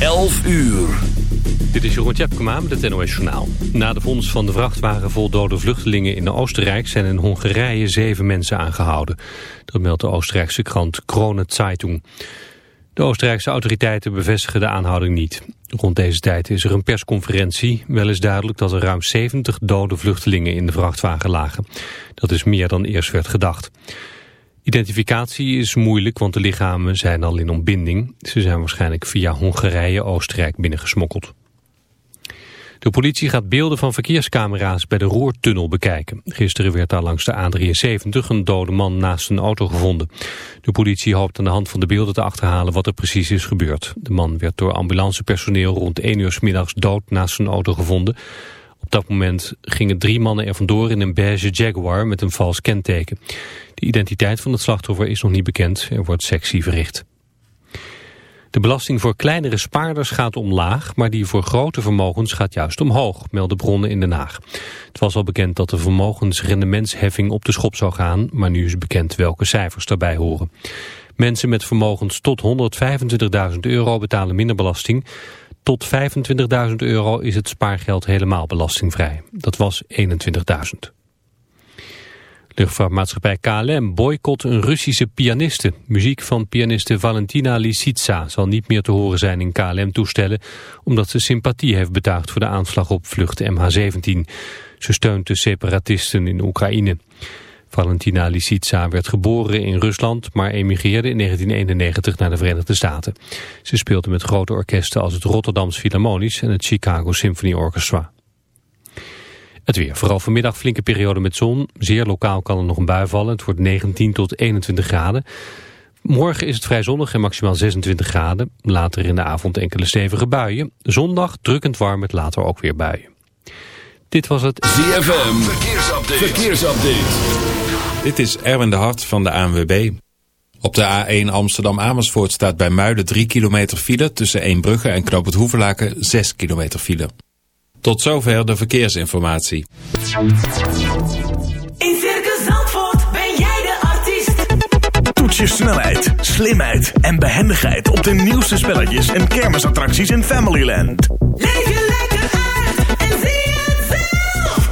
11 uur. Dit is Jeroen Tjepkema met het NOS Journaal. Na de vondst van de vrachtwagen vol dode vluchtelingen in Oostenrijk... zijn in Hongarije zeven mensen aangehouden. Dat meldt de Oostenrijkse krant Krone Zeitung. De Oostenrijkse autoriteiten bevestigen de aanhouding niet. Rond deze tijd is er een persconferentie. Wel is duidelijk dat er ruim 70 dode vluchtelingen in de vrachtwagen lagen. Dat is meer dan eerst werd gedacht. Identificatie is moeilijk, want de lichamen zijn al in ontbinding. Ze zijn waarschijnlijk via Hongarije-Oostenrijk binnengesmokkeld. De politie gaat beelden van verkeerscamera's bij de Roertunnel bekijken. Gisteren werd daar langs de A73 een dode man naast een auto gevonden. De politie hoopt aan de hand van de beelden te achterhalen wat er precies is gebeurd. De man werd door ambulancepersoneel rond 1 uur s middags dood naast zijn auto gevonden. Op dat moment gingen drie mannen er vandoor in een beige Jaguar met een vals kenteken. De identiteit van het slachtoffer is nog niet bekend. Er wordt sectie verricht. De belasting voor kleinere spaarders gaat omlaag, maar die voor grote vermogens gaat juist omhoog, melden bronnen in Den Haag. Het was al bekend dat de vermogensrendementsheffing op de schop zou gaan, maar nu is bekend welke cijfers daarbij horen. Mensen met vermogens tot 125.000 euro betalen minder belasting. Tot 25.000 euro is het spaargeld helemaal belastingvrij. Dat was 21.000. Luchtvaartmaatschappij KLM boycott een Russische pianiste. Muziek van pianiste Valentina Lisitsa zal niet meer te horen zijn in KLM-toestellen... omdat ze sympathie heeft betuigd voor de aanslag op vlucht MH17. Ze steunt de separatisten in Oekraïne. Valentina Lisitsa werd geboren in Rusland, maar emigreerde in 1991 naar de Verenigde Staten. Ze speelde met grote orkesten als het Rotterdams Philharmonisch en het Chicago Symphony Orchestra. Het weer. Vooral vanmiddag flinke periode met zon. Zeer lokaal kan er nog een bui vallen. Het wordt 19 tot 21 graden. Morgen is het vrij zonnig en maximaal 26 graden. Later in de avond enkele stevige buien. Zondag drukkend warm met later ook weer buien. Dit was het ZFM. Verkeersupdate. Verkeersupdate. Dit is Erwin de Hart van de ANWB. Op de A1 Amsterdam-Amersfoort staat bij Muiden 3 kilometer file... tussen Eembrugge en Knoop het Hoevelaken 6 kilometer file. Tot zover de verkeersinformatie. In Circus Zandvoort ben jij de artiest. Toets je snelheid, slimheid en behendigheid op de nieuwste spelletjes en kermisattracties in Familyland. Leef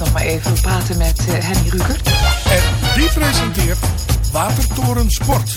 Nog maar even, praten met eh, Henny Rukert. En die presenteert Watertoren Sport.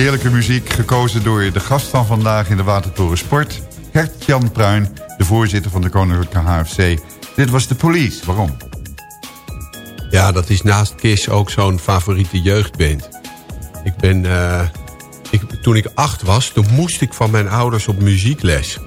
Heerlijke muziek, gekozen door de gast van vandaag in de Watertoren Sport... Gert-Jan Pruin, de voorzitter van de Koninklijke HFC. Dit was de police. Waarom? Ja, dat is naast Kiss ook zo'n favoriete jeugdband. Ik ben... eh, ik, toen ik acht was, toen moest ik van mijn ouders op muziekles.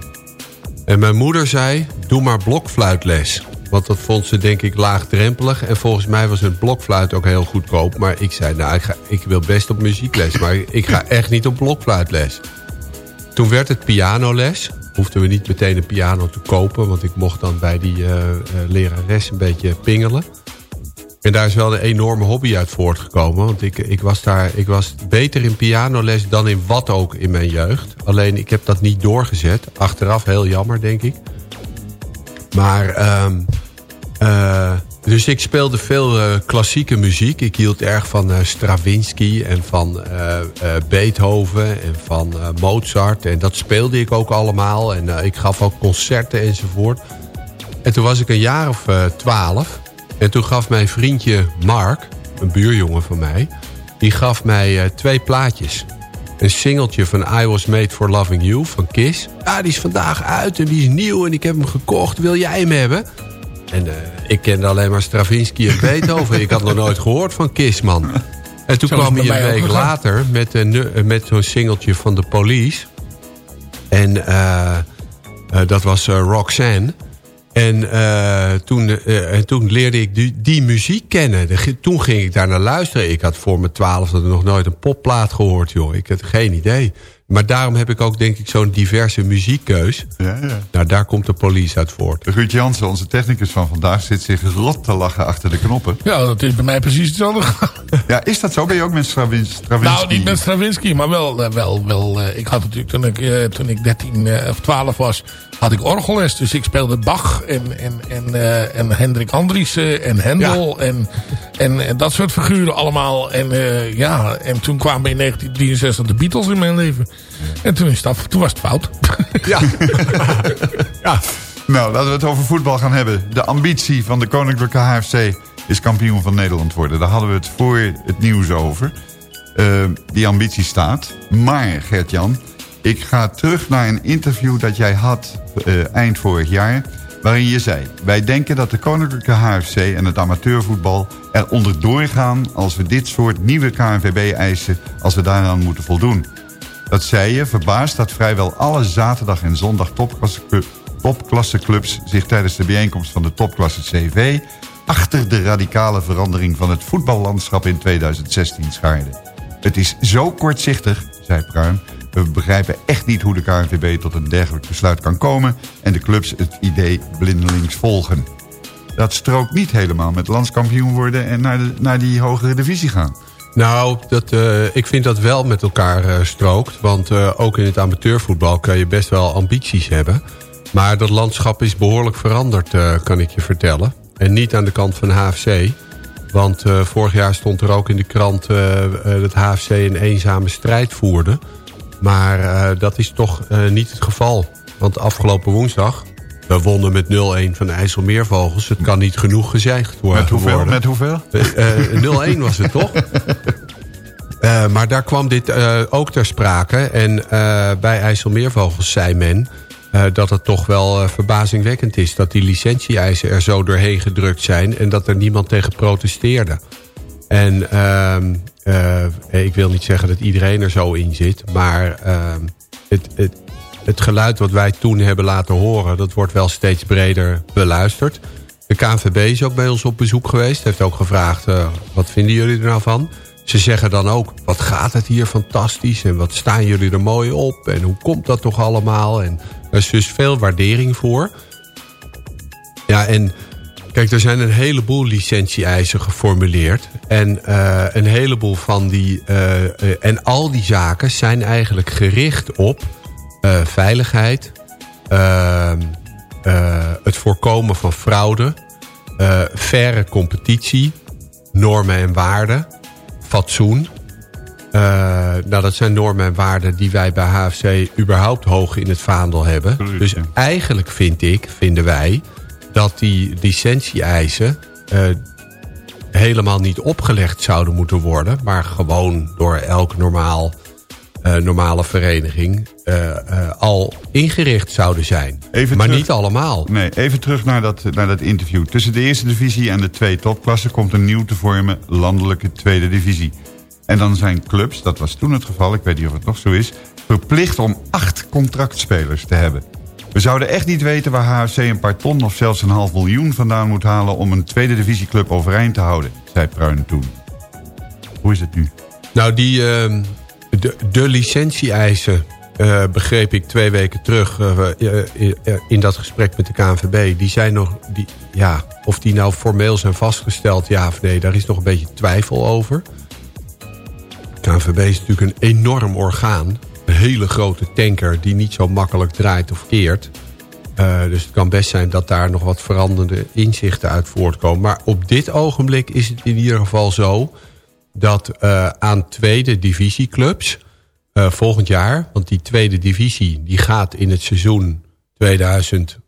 En mijn moeder zei, doe maar blokfluitles. Want dat vond ze denk ik laagdrempelig. En volgens mij was een blokfluit ook heel goedkoop. Maar ik zei, nou, ik, ga, ik wil best op muziekles. Maar ik ga echt niet op blokfluitles. Toen werd het pianoles. Hoefden we niet meteen een piano te kopen. Want ik mocht dan bij die eh, eh, lerares een beetje pingelen. En daar is wel een enorme hobby uit voortgekomen. Want ik, ik, was daar, ik was beter in pianoles dan in wat ook in mijn jeugd. Alleen ik heb dat niet doorgezet. Achteraf heel jammer, denk ik. Maar, ehm, eh, dus ik speelde veel eh, klassieke muziek. Ik hield erg van eh, Stravinsky en van Beethoven en van Mozart. En dat speelde ik ook allemaal. En ik gaf ook concerten enzovoort. En toen was ik een jaar of twaalf. en toen gaf mijn vriendje Mark, een buurjongen van mij... die gaf mij twee plaatjes. Een singeltje van I Was Made For Loving You van Kiss. Ah, die is vandaag uit en die is nieuw en ik heb hem gekocht. Wil jij hem hebben? En eh, ik kende alleen maar Stravinsky en Beethoven. ik had nog nooit gehoord van Kiss, man. En toen Zo kwam hij een week later met, nu- eh, met zo'n singeltje van de Police. En eh, eh, dat was eh, Roxanne. En, eh, toen, eh, en toen leerde ik die, die muziek kennen. De- toen ging ik daar naar luisteren. Ik had voor mijn twaalf nog nooit een popplaat gehoord, joh. Ik had geen idee. Maar daarom heb ik ook, denk ik, zo'n diverse muziekkeus. Ja, ja. Nou, daar komt de police uit voort. Ruud Jansen, onze technicus van vandaag, zit zich rot te lachen achter de knoppen. Ja, dat is bij mij precies hetzelfde gegaan. Ja, is dat zo? Ben je ook met Stravin- Stravinsky? Nou, niet met Stravinsky, maar wel... eh, wel, wel eh, ik had natuurlijk, toen ik, eh, toen ik 13 eh, of 12 was, had ik orgelles. Dus ik speelde Bach en, en, en, eh, en Hendrik Andriessen en Hendel en, en, en dat soort figuren allemaal. En eh, ja, en toen kwamen in 1963 de Beatles in mijn leven. En toen, is dat, toen was het fout. Ja. ja. Nou, laten we het over voetbal gaan hebben. De ambitie van de Koninklijke HFC is kampioen van Nederland worden. Daar hadden we het voor het nieuws over. Eh, die ambitie staat. Maar, Gert-Jan, ik ga terug naar een interview dat jij had eh, eind vorig jaar... waarin je zei... wij denken dat de Koninklijke HFC en het amateurvoetbal er onderdoor gaan... als we dit soort nieuwe KNVB-eisen, als we daaraan moeten voldoen. Dat zei je, verbaasd dat vrijwel alle zaterdag en zondag topklasseclub- topklasseclubs zich tijdens de bijeenkomst van de topklasse CV achter de radicale verandering van het voetballandschap in 2016 schaarden. Het is zo kortzichtig, zei Pruim. We begrijpen echt niet hoe de KNVB tot een dergelijk besluit kan komen... en de clubs het idee blindelings volgen. Dat strookt niet helemaal met landskampioen worden... en naar, naar die hogere divisie gaan. Nou, dat, eh, ik vind dat wel met elkaar eh, strookt. Want eh, ook in het amateurvoetbal kan je best wel ambities hebben. Maar dat landschap is behoorlijk veranderd, kan ik je vertellen. En niet aan de kant van HFC. Want vorig jaar stond er ook in de krant dat HFC een eenzame strijd voerde. Maar dat is toch niet het geval. Want afgelopen woensdag... We wonnen met 0-1 van de IJsselmeervogels. Het kan niet genoeg gezegd worden. Met hoeveel? Met hoeveel? Eh, eh, 0-1 was het toch? Eh, maar daar kwam dit eh, ook ter sprake. En eh, bij IJsselmeervogels zei men... eh, dat het toch wel eh, verbazingwekkend is... dat die licentie-eisen er zo doorheen gedrukt zijn... en dat er niemand tegen protesteerde. En ehm, eh, ik wil niet zeggen dat iedereen er zo in zit... maar ehm, het, het, het geluid wat wij toen hebben laten horen... dat wordt wel steeds breder beluisterd. De KNVB is ook bij ons op bezoek geweest. Heeft ook gevraagd, eh, wat vinden jullie er nou van? Ze zeggen dan ook, wat gaat het hier fantastisch... en wat staan jullie er mooi op... en hoe komt dat toch allemaal? En er is dus veel waardering voor. Ja, en kijk, er zijn een heleboel licentie-eisen geformuleerd. En eh, een heleboel van die... eh, en al die zaken zijn eigenlijk gericht op veiligheid... ehm, eh, het voorkomen van fraude... eh faire competitie... normen en waarden... fatsoen... Eh, nou, dat zijn normen en waarden die wij bij HFC überhaupt hoog in het vaandel hebben. Absoluut, dus eigenlijk vind ik, vinden wij, dat die licentie-eisen eh, helemaal niet opgelegd zouden moeten worden. Maar gewoon door elk normaal eh, normale vereniging eh, eh, al ingericht zouden zijn. Even maar terug- niet allemaal. Nee, even terug naar dat, naar dat interview. Tussen de eerste divisie en de twee topklassen komt een nieuw te vormen landelijke tweede divisie. En dan zijn clubs, dat was toen het geval, ik weet niet of het nog zo is... verplicht om acht contractspelers te hebben. We zouden echt niet weten waar HFC een paar ton of zelfs een half miljoen vandaan moet halen... om een tweede divisieclub overeind te houden, zei Pruin toen. Hoe is het nu? Nou, die, ehm, de, de licentie-eisen, eh, begreep ik twee weken terug eh, eh, in dat gesprek met de KNVB. Die zijn nog, die, ja, of die nou formeel zijn vastgesteld, ja of nee, daar is nog een beetje twijfel over. KNVB is natuurlijk een enorm orgaan. Een hele grote tanker die niet zo makkelijk draait of keert. Dus het kan best zijn dat daar nog wat veranderende inzichten uit voortkomen. Maar op dit ogenblik is het in ieder geval zo dat eh, aan tweede divisieclubs eh, volgend jaar... want die tweede divisie die gaat in het seizoen 2016,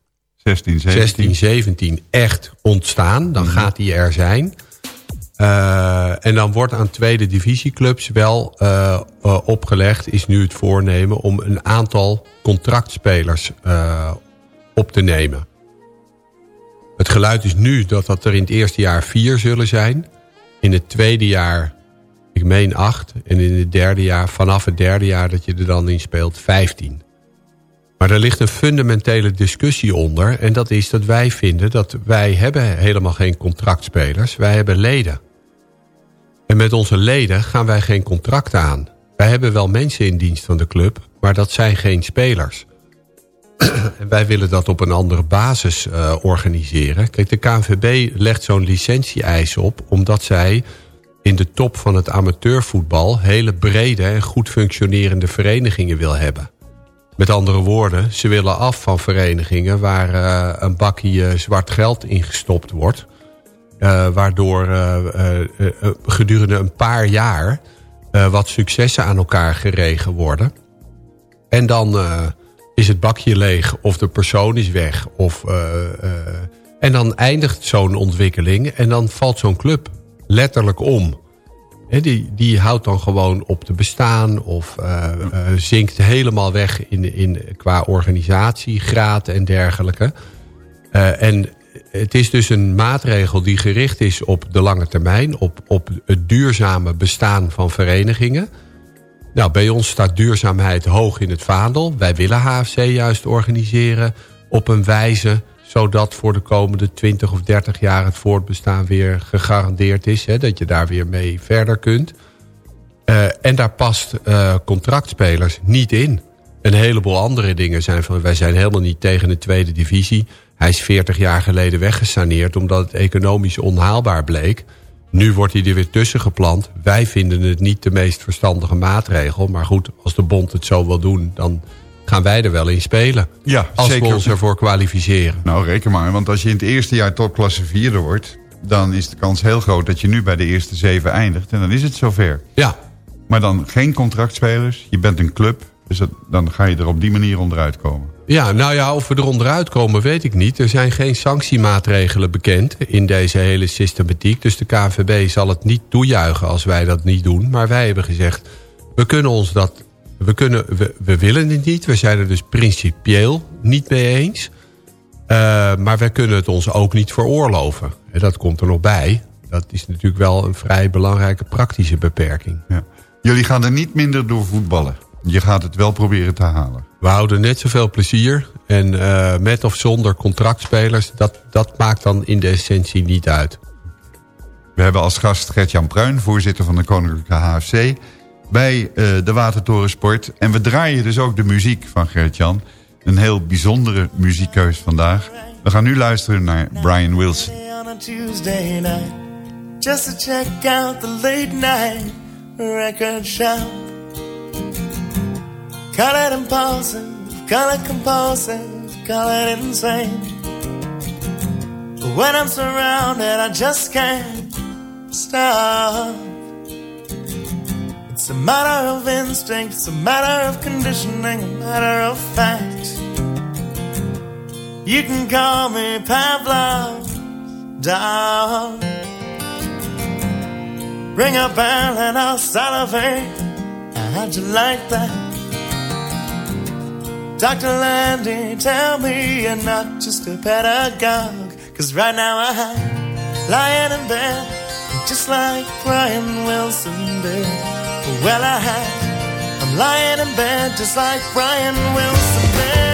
16, 17. 17 echt ontstaan. Dan gaat die er zijn. Eh, en dan wordt aan tweede divisieclubs wel opgelegd... is nu het voornemen om een aantal contractspelers op te nemen. Het geluid is nu dat dat er in het eerste jaar vier zullen zijn. In het tweede jaar, ik meen acht. En in het derde jaar, vanaf het derde jaar dat je er dan in speelt, vijftien. Maar er ligt een fundamentele discussie onder. En dat is dat wij vinden dat wij hebben helemaal geen contractspelers. Wij hebben leden. En met onze leden gaan wij geen contract aan. Wij hebben wel mensen in dienst van de club, maar dat zijn geen spelers. En wij willen dat op een andere basis eh, organiseren. Kijk, de KNVB legt zo'n licentie-eis op... omdat zij in de top van het amateurvoetbal... hele brede en goed functionerende verenigingen wil hebben. Met andere woorden, ze willen af van verenigingen... waar eh, een bakje zwart geld ingestopt wordt... eh, waardoor eh, gedurende een paar jaar... wat successen aan elkaar geregen worden... En dan is het bakje leeg of de persoon is weg. Of, en dan eindigt zo'n ontwikkeling en dan valt zo'n club letterlijk om. Die, die houdt dan gewoon op te bestaan of eh, eh, zinkt helemaal weg in, in, qua organisatie, graad en dergelijke. Eh, en het is dus een maatregel die gericht is op de lange termijn, op, op het duurzame bestaan van verenigingen. Nou, bij ons staat duurzaamheid hoog in het vaandel. Wij willen HFC juist organiseren op een wijze... zodat voor de komende 20 of 30 jaar het voortbestaan weer gegarandeerd is. Hè, dat je daar weer mee verder kunt. Eh, en daar past eh, contractspelers niet in. Een heleboel andere dingen zijn van... wij zijn helemaal niet tegen de tweede divisie. Hij is 40 jaar geleden weggesaneerd... omdat het economisch onhaalbaar bleek... Nu wordt hij er weer tussen geplant. Wij vinden het niet de meest verstandige maatregel. Maar goed, als de bond het zo wil doen... dan gaan wij er wel in spelen. Ja, als zeker. we ons ervoor kwalificeren. Nou, reken maar. Want als je in het eerste jaar topklasse vierde wordt... dan is de kans heel groot dat je nu bij de eerste zeven eindigt. En dan is het zover. Ja, Maar dan geen contractspelers. Je bent een club. Dus dat, dan ga je er op die manier onderuit komen. ja, nou ja, of we er onderuit komen weet ik niet. Er zijn geen sanctiemaatregelen bekend in deze hele systematiek. Dus de KNVB zal het niet toejuichen als wij dat niet doen. Maar wij hebben gezegd, we kunnen ons dat... We, kunnen, we, we willen het niet. We zijn er dus principieel niet mee eens. Eh, maar wij kunnen het ons ook niet veroorloven. En dat komt er nog bij. Dat is natuurlijk wel een vrij belangrijke praktische beperking. Ja. Jullie gaan er niet minder door voetballen. Je gaat het wel proberen te halen. We houden net zoveel plezier. En eh, met of zonder contractspelers, dat, dat maakt dan in de essentie niet uit. We hebben als gast Gert-Jan Pruin, voorzitter van de Koninklijke HFC... bij eh, de Watertoren Sport. En we draaien dus ook de muziek van Gert-Jan. Een heel bijzondere muziekkeus vandaag. We gaan nu luisteren naar Brian Wilson. just to check out the late night record shop. Call it impulsive, call it compulsive, call it insane. When I'm surrounded, I just can't stop. It's a matter of instinct, it's a matter of conditioning, a matter of fact. You can call me Pavlov dog. Ring a bell and I'll salivate How'd you like that? Dr. Landy, tell me you're not just a pedagogue. Cause right now I'm lying in bed, just like Brian Wilson did. Well, I had. I'm lying in bed, just like Brian Wilson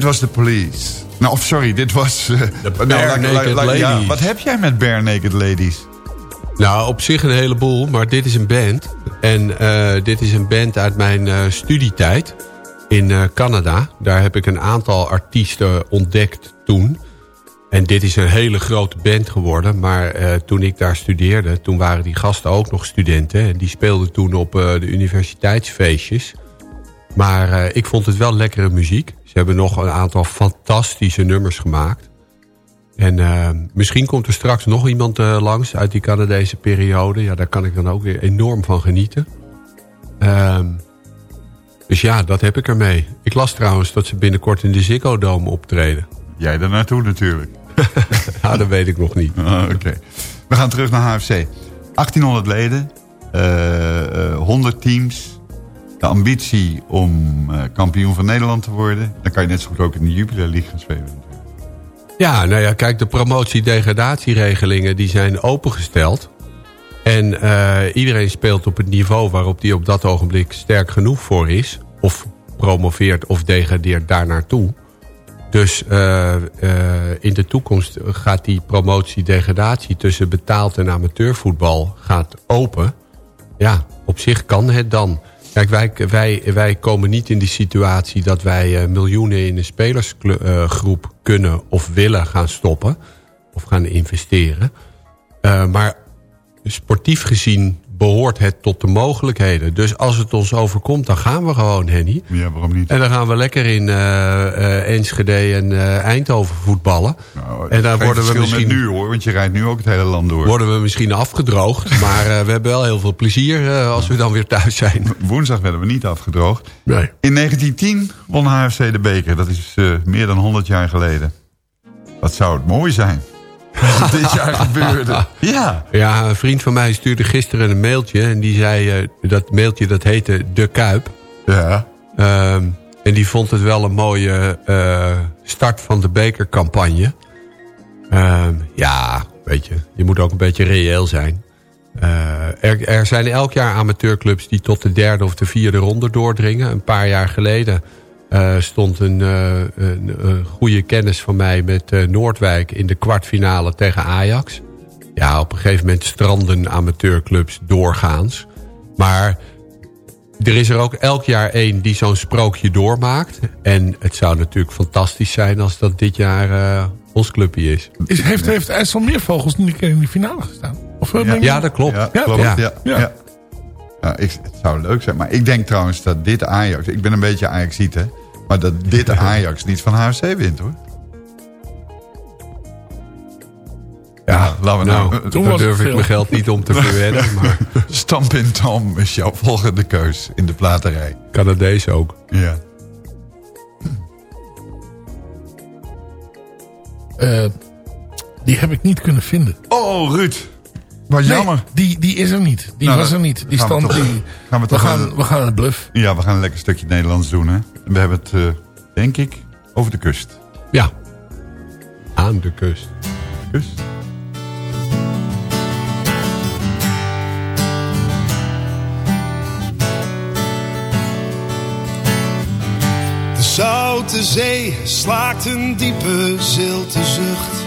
Dit was de police. Nou, of sorry, dit was... eh, De nou, Bare Naked Ladies. wat heb jij met Bare Naked Ladies? Nou, op zich een heleboel, maar dit is een band. En eh, dit is een band uit mijn eh, studietijd in Canada. Daar heb ik een aantal artiesten ontdekt toen. En dit is een hele grote band geworden. Maar toen ik daar studeerde, toen waren die gasten ook nog studenten. En die speelden toen op de universiteitsfeestjes. Maar ik vond het wel lekkere muziek. Ze hebben nog een aantal fantastische nummers gemaakt. En eh, misschien komt er straks nog iemand eh, langs uit die Canadese periode. Ja, daar kan ik dan ook weer enorm van genieten. Ehm, dus ja, dat heb ik ermee. Ik las trouwens dat ze binnenkort in de Ziggo Dome optreden. Jij daar naartoe natuurlijk. Dat weet ik nog niet. Ah, Oké. We gaan terug naar HFC. 1800 leden, eh, eh, 100 teams. De ambitie om eh, kampioen van Nederland te worden. Dan kan je net zo goed ook in de Jupiler League gaan spelen. Ja, nou ja, kijk, de promotie-degradatieregelingen die zijn opengesteld. En eh, iedereen speelt op het niveau waarop die op dat ogenblik sterk genoeg voor is. Of promoveert of degradeert daar naartoe. Dus eh, in de toekomst gaat die promotie-degradatie tussen betaald en amateurvoetbal gaat open. ja, op zich kan het dan. Kijk, wij, wij, wij komen niet in die situatie dat wij eh, miljoenen in een spelersgroep kunnen of willen gaan stoppen. Of gaan investeren. Eh, maar sportief gezien behoort het tot de mogelijkheden. Dus als het ons overkomt, dan gaan we gewoon, Henny. Ja, waarom niet? En dan gaan we lekker in eh, eh, Enschede en eh, Eindhoven voetballen. Nou, en geen worden we misschien... met nu hoor, want je rijdt nu ook het hele land door. Worden we misschien afgedroogd. maar we hebben wel heel veel plezier als we dan weer thuis zijn. Woensdag werden we niet afgedroogd. Nee. In 1910 won HFC de beker. Dat is meer dan 100 jaar geleden. Wat zou het mooi zijn. Wat dit jaar gebeurde. Ja. Ja, een vriend van mij stuurde gisteren een mailtje. En die zei, eh, dat mailtje dat heette De Kuip. Ja. Ehm, en die vond het wel een mooie eh, start van de bekercampagne. Ehm, ja, weet je, je moet ook een beetje reëel zijn. Eh, er, er zijn elk jaar amateurclubs die tot de derde of de vierde ronde doordringen. Een paar jaar geleden stond een, eh, een, een goede kennis van mij met eh, Noordwijk in de kwartfinale tegen Ajax. Ja, op een gegeven moment stranden amateurclubs doorgaans. Maar er is er ook elk jaar één die zo'n sprookje doormaakt. En het zou natuurlijk fantastisch zijn als dat dit jaar eh, ons clubje is. Is, heeft, heeft IJsselmeervogels niet een keer in die finale gestaan? Of, eh, ik- Ja, dat klopt. Ja, Ja, klopt. ja. Ja. Ik, het zou leuk zijn. Maar ik denk trouwens dat dit Ajax... Ik ben een beetje Ajaxiet, hè. Maar dat dit Ajax niet van HFC wint, hoor. Ja, laten we nou... Toen Daar durf ik veel. mijn geld niet om te verwedden. Maar Stamp in Tam is jouw volgende keus in de platerij. Canadees ook. Ja. Eh, die heb ik niet kunnen vinden. Oh, Ruud. Wat Nee, jammer. die, die is er niet. Die Nou, was er niet. Die gaan we stand toch- die... gaan we we, toch gaan, een- we gaan een bluff. Ja, we gaan een lekker stukje Nederlands doen, hè. We hebben het, eh, denk ik, over de kust. Ja. Aan de kust. Kust. De zoute zee slaakt een diepe zilte zucht.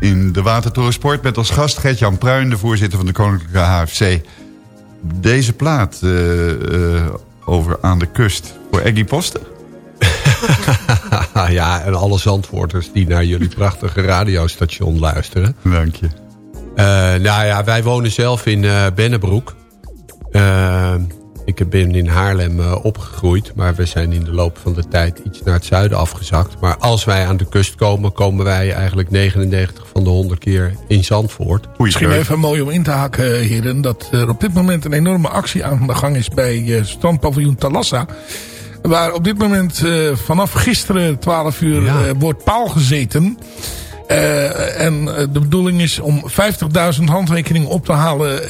in de Watertoren Sport met als gast Gert-Jan Pruin, de voorzitter van de Koninklijke HFC. Deze plaat eh, eh, over aan de kust voor Eggy Poster. ja, en alle zandwoorders die naar jullie prachtige radiostation luisteren. Dank je. Eh, nou ja, wij wonen zelf in eh Bennebroek. Ik ben in Haarlem eh, opgegroeid, maar we zijn in de loop van de tijd iets naar het zuiden afgezakt. Maar als wij aan de kust komen, komen wij eigenlijk 99 van de 100 keer in Zandvoort. Misschien even mooi om in te haken, heren... dat er op dit moment een enorme actie aan de gang is bij eh, strandpaviljoen Talassa. Waar op dit moment eh, vanaf gisteren 12 uur Ja. eh, wordt paal gezeten. Eh, en eh, de bedoeling is om 50.000 handtekeningen op te halen...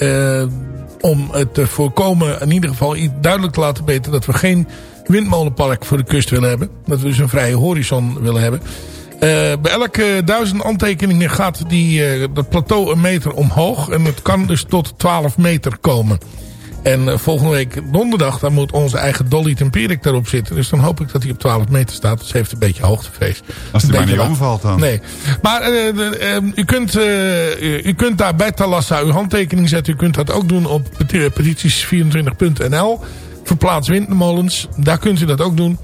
om het te voorkomen, in ieder geval duidelijk te laten weten... dat we geen windmolenpark voor de kust willen hebben. Dat we dus een vrije horizon willen hebben. Eh, bij elke duizend handtekeningen gaat die, eh, dat plateau een meter omhoog. En het kan dus tot 12 meter komen. En eh, volgende week donderdag, dan moet onze eigen Dolly Tempierik daarop zitten. Dus dan hoop ik dat hij op 12 meter staat. Dus ze heeft een beetje hoogtevrees. Als Een maar niet omvalt dan. Nee. Maar eh, de, eh, u, kunt, eh, u- kunt daar bij Talassa uw handtekening zetten. U kunt dat ook doen op peti- petities24.nl. Verplaats windmolens. Daar kunt u dat ook doen.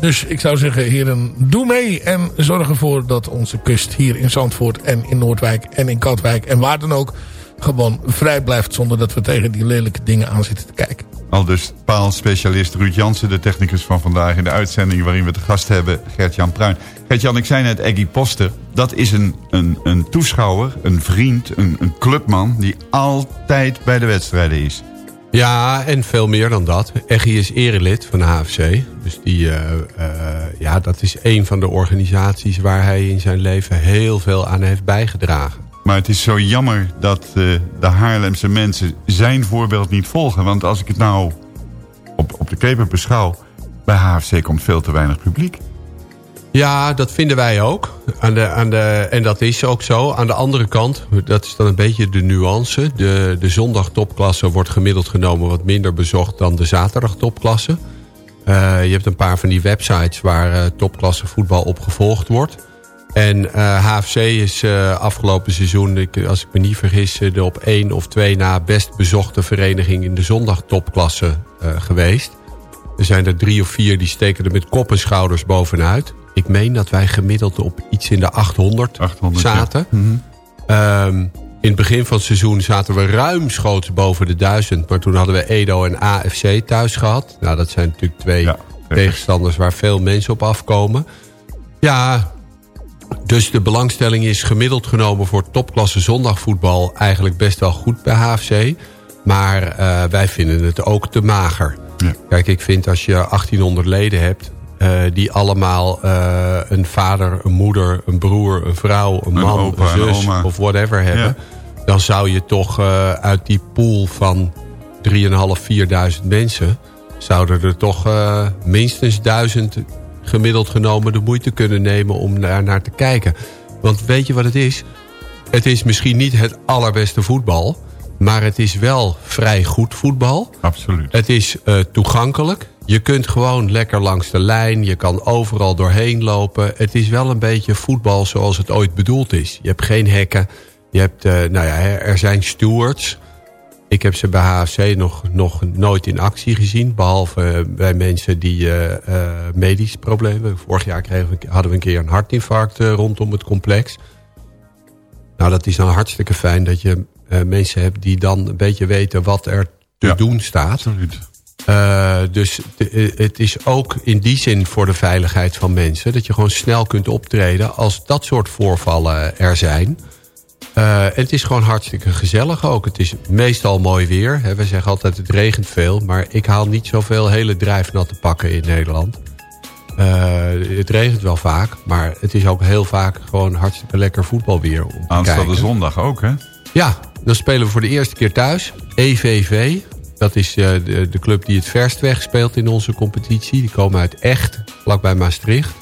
Dus ik zou zeggen, heren, doe mee. En zorg ervoor dat onze kust hier in Zandvoort en in Noordwijk en in Katwijk en waar dan ook gewoon vrij blijft. Zonder dat we tegen die lelijke dingen aan zitten te kijken. Al dus paalspecialist Ruud Jansen, de technicus van vandaag in de uitzending... waarin we te gast hebben Gert-Jan Pruin. Gert-Jan, ik zei net Eggy Poster. Dat is een, een, een toeschouwer, een vriend, een, een clubman... die altijd bij de wedstrijden is. Ja, en veel meer dan dat. Eggy is erelid van de HFC. Dus die, eh, eh, ja, dat is een van de organisaties waar hij in zijn leven heel veel aan heeft bijgedragen. Maar het is zo jammer dat eh, de Haarlemse mensen zijn voorbeeld niet volgen. Want als ik het nou op, op de keper beschouw... bij HFC komt veel te weinig publiek. Ja, dat vinden wij ook. Aan de, aan de, en dat is ook zo. Aan de andere kant, dat is dan een beetje de nuance. De, de zondag topklasse wordt gemiddeld genomen wat minder bezocht dan de zaterdag topklasse. Eh, je hebt een paar van die websites waar eh, topklasse voetbal op gevolgd wordt. En eh, HFC is eh, afgelopen seizoen, ik, als ik me niet vergis, eh, de op één of twee na best bezochte vereniging in de zondag topklasse eh, geweest. Er zijn er drie of vier die steken er met kop en schouders bovenuit. Ik meen dat wij gemiddeld op iets in de 800, 800 ja. zaten. Ehm, in het begin van het seizoen zaten we ruimschoots boven de 1000. Maar toen hadden we Edo en AFC thuis gehad. Nou, dat zijn natuurlijk twee Ja, tegenstanders waar veel mensen op afkomen. Ja, dus de belangstelling is gemiddeld genomen voor topklasse zondagvoetbal... eigenlijk best wel goed bij HFC. Maar eh, wij vinden het ook te mager. Ja. Kijk, ik vind als je 1800 leden hebt... eh, die allemaal eh, een vader, een moeder, een broer, een vrouw, een Een man, opa, een zus of whatever hebben... dan zou je toch uit die pool van 3.500, 4.000 mensen... zouden er toch minstens 1000 gemiddeld genomen de moeite kunnen nemen om daar naar te kijken. Want weet je wat het is? Het is misschien niet het allerbeste voetbal... maar het is wel vrij goed voetbal... Absoluut. Het is eh, toegankelijk. Je kunt gewoon lekker langs de lijn. Je kan overal doorheen lopen. Het is wel een beetje voetbal zoals het ooit bedoeld is. Je hebt geen hekken. Je hebt, eh, nou ja, er zijn stewards. Ik heb ze bij HFC nog, nog nooit in actie gezien. Behalve bij mensen die eh eh, medisch problemen. Vorig jaar kregen hadden we een keer een hartinfarct eh, rondom het complex. Nou, dat is dan hartstikke fijn dat je eh, mensen hebt die dan een beetje weten wat er te Ja. doen staat. Absoluut. Eh, dus eh, het is ook in die zin voor de veiligheid van mensen... dat je gewoon snel kunt optreden als dat soort voorvallen er zijn. Eh, en het is gewoon hartstikke gezellig ook. Het is meestal mooi weer. Hè. We zeggen altijd het regent veel... maar ik haal niet zoveel hele drijfnatte pakken in Nederland. Eh, het regent wel vaak, maar het is ook heel vaak... gewoon hartstikke lekker voetbalweer om Aanstaande zondag ook, hè? Ja, dan spelen we voor de eerste keer thuis. EVV, dat is eh, de, de club die het verst weg speelt in onze competitie. Die komen uit Echt, vlakbij Maastricht.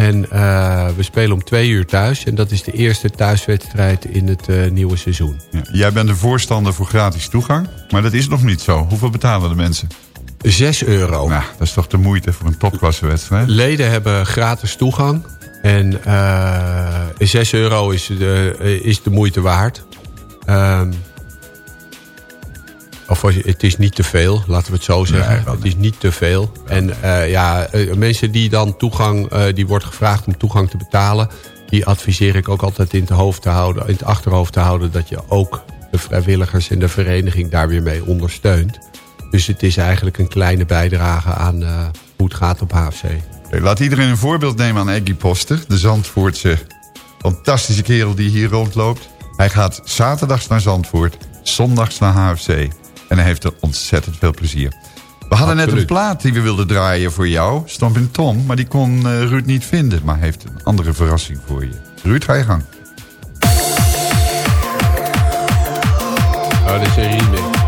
En eh, we spelen om twee uur thuis. En dat is de eerste thuiswedstrijd in het eh, nieuwe seizoen. Ja, Jij bent een voorstander voor gratis toegang. Maar dat is nog niet zo. Hoeveel betalen de mensen? 6 euro. Nou, dat is toch de moeite voor een topklassewedstrijd? Leden hebben gratis toegang. En eh 6 euro is de, is de moeite waard. Ehm, of het is niet te veel, laten we het zo zeggen. het is niet te veel. En eh, ja, eh, mensen die dan toegang, eh, die wordt gevraagd om toegang te betalen. Die adviseer ik ook altijd in het, hoofd te houden, in het achterhoofd te houden. Dat je ook de vrijwilligers en de vereniging daar weer mee ondersteunt. Dus het is eigenlijk een kleine bijdrage aan eh, hoe het gaat op HFC. Laat iedereen een voorbeeld nemen aan Eggy Poster. De Zandvoortse fantastische kerel die hier rondloopt. Hij gaat zaterdags naar Zandvoort, zondags naar HFC. En hij heeft er ontzettend veel plezier. We hadden net een plaat die we wilden draaien voor jou. Stomp in Tom. Maar die kon eh, Ruud niet vinden. Maar hij heeft een andere verrassing voor je. Ruud, ga je gang. Oh, dit is een remix.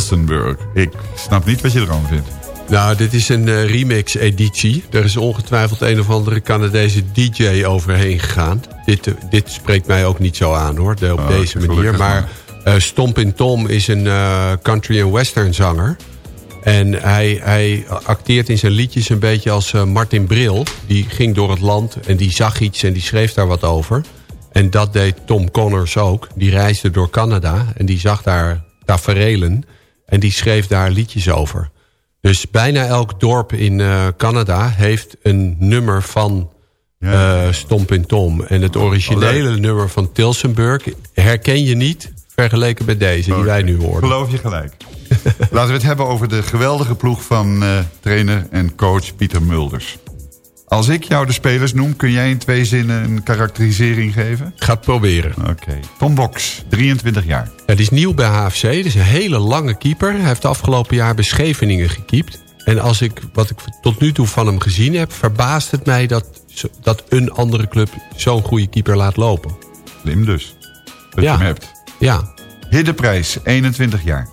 Tilstenburg. Ik snap niet wat je ervan vindt. Nou, dit is een eh, remix-editie. Er is ongetwijfeld een of andere Canadese DJ overheen gegaan. Dit, eh, dit spreekt mij ook niet zo aan, hoor, de- op Oh, deze manier. Maar eh Stomp in Tom is een eh, country- en western zanger. En hij, hij acteert in zijn liedjes een beetje als eh, Martin Bril. Die ging door het land en die zag iets en die schreef daar wat over. En dat deed Tom Connors ook. Die reisde door Canada en die zag daar taferelen. En die schreef daar liedjes over. Dus bijna elk dorp in eh, Canada heeft een nummer van eh Stomp in Tom. En het originele nummer van Tilsenburg herken je niet... vergeleken met deze die wij nu horen. Geloof je gelijk. Laten we het hebben over de geweldige ploeg van eh, trainer en coach Pieter Mulders. Als ik jou de spelers noem, kun jij in twee zinnen een karakterisering geven? Ga het proberen. Oké. Tom Box, 23 jaar. Ja, die is nieuw bij HFC. Dat is een hele lange keeper. Hij heeft de afgelopen jaar bij Scheveningen gekiept. En als ik, wat ik tot nu toe van hem gezien heb... verbaast het mij dat, dat een andere club zo'n goede keeper laat lopen. Slim dus. Dat Ja. je hem hebt. Ja, Hiddeprijs, 21 jaar.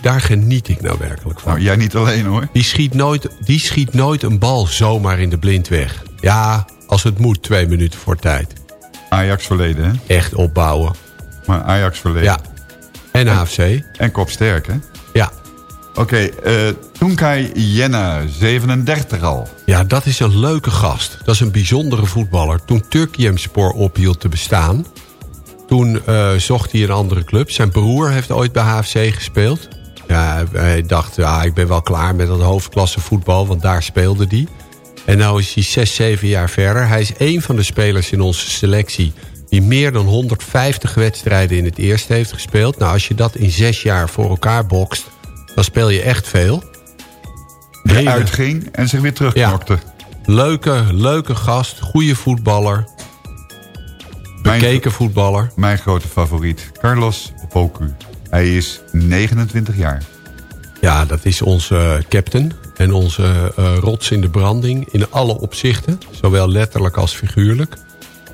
Daar geniet ik nou werkelijk van. Nou, jij niet alleen hoor. Die schiet, nooit, die schiet nooit een bal zomaar in de blind weg. Ja, als het moet, twee minuten voor tijd. Ajax verleden, hè? Echt opbouwen. Maar Ajax verleden. Ja. En AFC. En kopsterk, hè? Ja. Oké, eh Tunkai Jenna, 37 al. Ja, dat is een leuke gast. Dat is een bijzondere voetballer. Toen Turkiyemspor ophield te bestaan... toen eh, zocht hij een andere club. Zijn broer heeft ooit bij HFC gespeeld. Ja, hij dacht, ja, ik ben wel klaar met dat hoofdklasse voetbal... want daar speelde hij. En nou is hij 6, 7 jaar verder. Hij is één van de spelers in onze selectie... die meer dan 150 wedstrijden in het eerste heeft gespeeld. Nou, als je dat in zes jaar voor elkaar bokst... dan speel je echt veel. Hele- Eruit ging en zich weer terugknokte. Leuke, leuke gast, goede voetballer. Bekeken voetballer. Mijn grote favoriet, Carlos Opoku. Hij is 29 jaar. Ja, dat is onze captain. En onze eh, rots in de branding in alle opzichten. Zowel letterlijk als figuurlijk.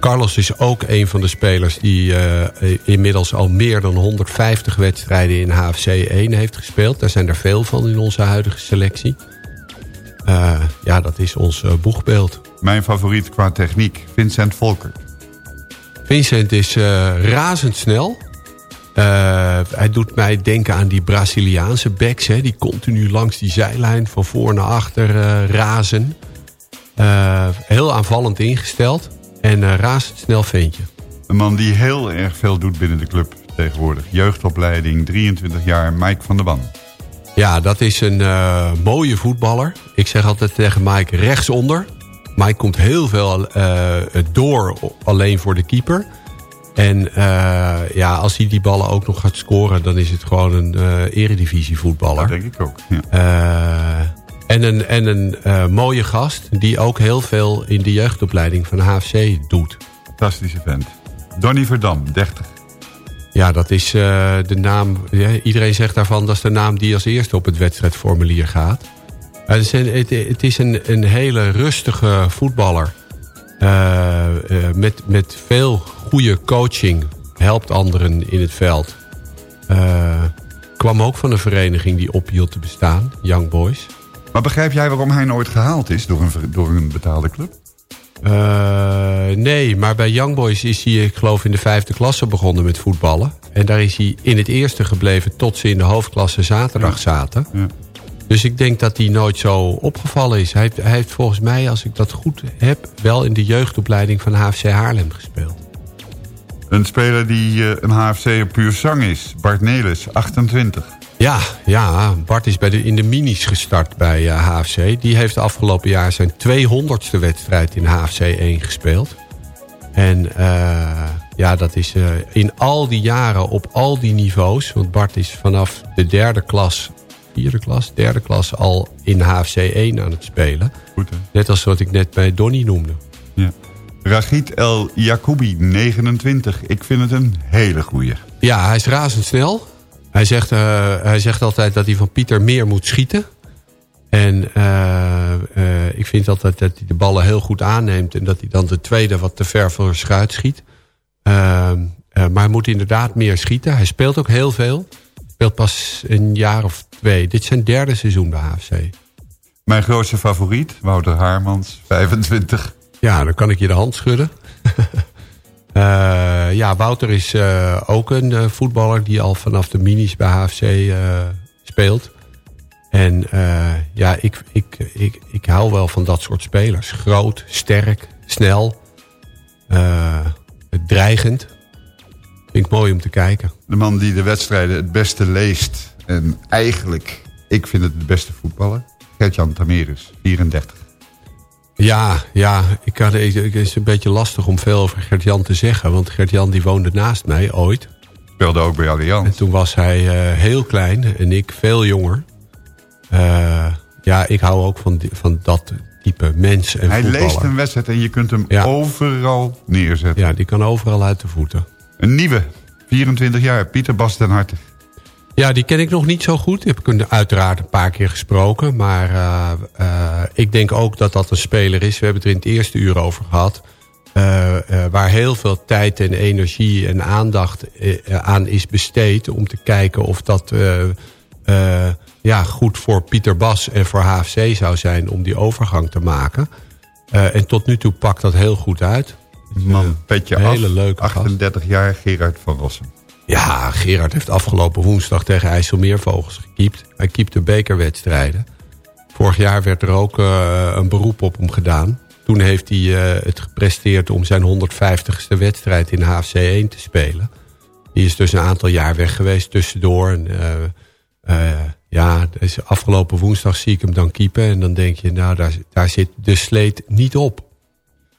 Carlos is ook een van de spelers die eh, inmiddels al meer dan 150 wedstrijden in HFC 1 heeft gespeeld. Daar zijn er veel van in onze huidige selectie. Eh, ja, dat is ons boegbeeld. Mijn favoriet qua techniek, Vincent Volker. Vincent is eh, razendsnel. Eh, hij doet mij denken aan die Braziliaanse backs. Hè, die continu langs die zijlijn van voor naar achter eh, razen. Heel aanvallend ingesteld. En razendsnel ventje. Een man die heel erg veel doet binnen de club tegenwoordig. Jeugdopleiding, 23 jaar, Mike van der Ban. Ja, dat is een mooie voetballer. Ik zeg altijd tegen Mike rechtsonder. Mike komt heel veel eh, door alleen voor de keeper. En eh, ja, als hij die ballen ook nog gaat scoren... dan is het gewoon een eh eredivisie voetballer. Dat denk ik ook. Ja. En een, en een mooie gast die ook heel veel in de jeugdopleiding van HFC doet. Fantastische vent. Donny Verdam, 30. Ja, dat is de naam... ja, iedereen zegt daarvan dat is de naam die als eerste op het wedstrijdformulier gaat. Het is een, het, het is een, een hele rustige voetballer. Eh, eh, met, met veel goede coaching. Helpt anderen in het veld. Eh, kwam ook van een vereniging die ophield te bestaan. Young Boys. Maar begrijp jij waarom hij nooit gehaald is door een, door een betaalde club? Nee, maar bij Young Boys is hij, ik geloof, in de vijfde klasse begonnen met voetballen. En daar is hij in het eerste gebleven tot ze in de hoofdklasse zaterdag zaten. Ja. Dus ik denk dat hij nooit zo opgevallen is. Hij heeft, hij heeft volgens mij, als ik dat goed heb, wel in de jeugdopleiding van HFC Haarlem gespeeld. Een speler die eh, een HFC puur zang is. Bart Nelis, 28. Ja, ja Bart is bij de, in de minis gestart bij eh, HFC. Die heeft afgelopen jaar zijn 200ste wedstrijd in HFC 1 gespeeld. En eh, ja, dat is in al die jaren op al die niveaus. Want Bart is vanaf de derde klas, vierde klas, derde klas al in HFC 1 aan het spelen. Goed, hè? Net als wat ik net bij Donny noemde. Ja. Rachid El Yacoubi, 29. Ik vind het een hele goeie. Ja, hij is razendsnel. Hij zegt, eh, hij zegt altijd dat hij van Pieter meer moet schieten. En eh, eh, ik vind altijd dat hij de ballen heel goed aanneemt... en dat hij dan de tweede wat te ver voor schuit schiet. Eh, eh, maar hij moet inderdaad meer schieten. Hij speelt ook heel veel. Speelt pas een jaar of Dit is zijn derde seizoen bij HFC. Mijn grootste favoriet, Wouter Haarmans, 25. Ja, dan kan ik je de hand schudden. Eh, ja, Wouter is eh, ook een eh, voetballer die al vanaf de minis bij HFC speelt. En ja, ik, ik, ik, ik hou wel van dat soort spelers. Groot, sterk, snel, dreigend. Vind ik mooi om te kijken. De man die de wedstrijden het beste leest. En eigenlijk, ik vind het de beste voetballer. Gert-Jan Tameres, 34. Ja, ja ik ik- het is een beetje lastig om veel over Gert-Jan te zeggen. Want Gert-Jan die woonde naast mij ooit. Speelde ook bij Allianz. En toen was hij eh, heel klein en ik veel jonger. Eh, ja, ik hou ook van, die- van dat type mens en Hij voetballer. leest een wedstrijd en je kunt hem Ja. overal neerzetten. Ja, die kan overal uit de voeten. Een nieuwe, 24 jaar, Pieter Bas den Harte. Ja, die ken ik nog niet zo goed. Die heb ik een- uiteraard een paar keer gesproken. Maar eh, eh, ik denk ook dat dat een speler is. We hebben het er in het eerste uur over gehad. eh, waar heel veel tijd en energie en aandacht aan is besteed... om te kijken of dat ja, goed voor Pieter Bas en voor HFC zou zijn... om die overgang te maken. En tot nu toe pakt dat heel goed uit. Man, petje een af. hele leuke gast. 38 jaar, Gerard van Rossum. Ja, Gerard heeft afgelopen woensdag tegen IJsselmeervogels gekiept. Hij keepte bekerwedstrijden. Vorig jaar werd er ook eh, een beroep op hem gedaan. Toen heeft hij eh, het gepresteerd om zijn 150ste wedstrijd in HFC 1 te spelen. Die is dus een aantal jaar weg geweest tussendoor. En, eh, Ja, dus afgelopen woensdag zie ik hem dan keepen. En dan denk je, nou, daar, daar zit de sleet niet op.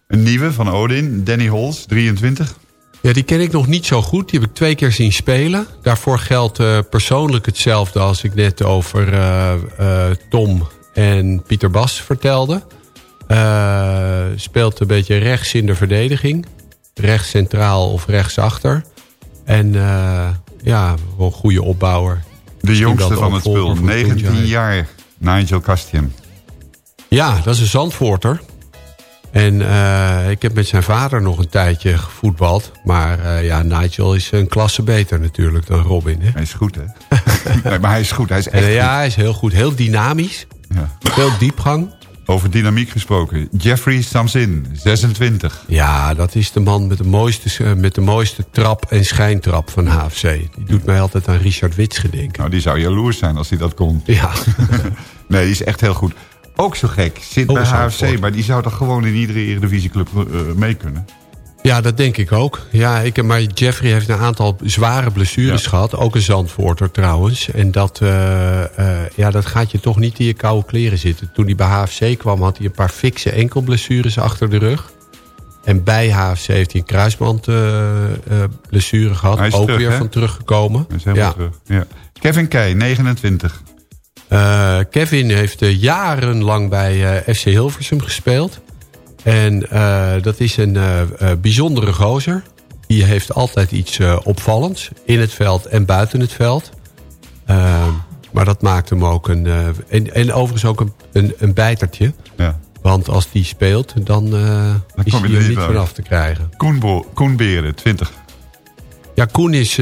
Een nieuwe van Odin, Danny Hols, 23. Ja, die ken ik nog niet zo goed. Die heb ik twee keer zien spelen. Daarvoor geldt eh, persoonlijk hetzelfde als ik net over eh, eh, Tom en Pieter Bas vertelde. Speelt een beetje rechts in de verdediging. Rechts centraal of rechtsachter. En eh, ja, wel een goede opbouwer. De jongste van het spul, opvolger van 19 Kuntjai. jaar. Nigel Kastien. Ja, dat is een Zandvoorter. En eh, ik heb met zijn vader nog een tijdje gevoetbald. Maar eh, ja, Nigel is een klasse beter natuurlijk dan Robin. Hè? Hij is goed, hè? nee, maar hij is goed. Hij is echt eh, ja, hij is heel goed. Heel dynamisch. Ja. Veel diepgang. Over dynamiek gesproken. Jeffrey Samsin, 26. Ja, dat is de man met de mooiste, met de mooiste trap en schijntrap van HFC. Die doet mij altijd aan Richard Witsche denken. Nou, die zou jaloers zijn als hij dat kon. Ja, Nee, die is echt heel goed. Ook zo gek. Zit bij HFC, maar die zou toch gewoon in iedere eredivisieclub eh mee kunnen? ja dat denk ik ook. Ja, ik, maar Jeffrey heeft een aantal zware blessures Ja. gehad. Ook een Zandvoorter trouwens. En dat, eh, eh, ja, dat gaat je toch niet in je koude kleren zitten. Toen hij bij HFC kwam had hij een paar fikse enkelblessures achter de rug. En bij HFC heeft hij een kruisbandblessure gehad. Hij is ook terug, weer hè? van teruggekomen. Hij is helemaal ja. terug. Ja. Kevin Keij, 29. Eh, Kevin heeft eh, jarenlang bij eh, FC Hilversum gespeeld. En dat is een bijzondere gozer. Die heeft altijd iets opvallends. In het veld en buiten het veld. Eh, maar dat maakt hem ook een... en, en overigens ook een, een, een bijtertje. Ja. Want als die speelt, dan, is hij er niet vanaf te krijgen. Koen, Bo Koen Beren, 20. Ja, Koen is